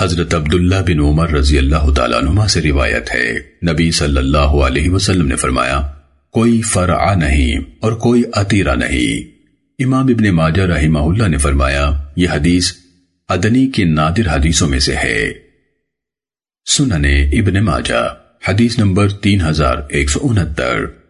حضرت عبداللہ بن عمر رضی اللہ تعالیٰ عنہ سے روایت ہے۔ نبی صلی اللہ علیہ وسلم نے فرمایا، کوئی فرع نہیں اور کوئی عطیرہ نہیں۔ امام ابن ماجہ رحمہ اللہ نے فرمایا، یہ حدیث ادنی کی نادر حدیثوں میں سے ہے۔ سننے ابن ماجہ، حدیث نمبر تین ہزار ایک سو انہتر۔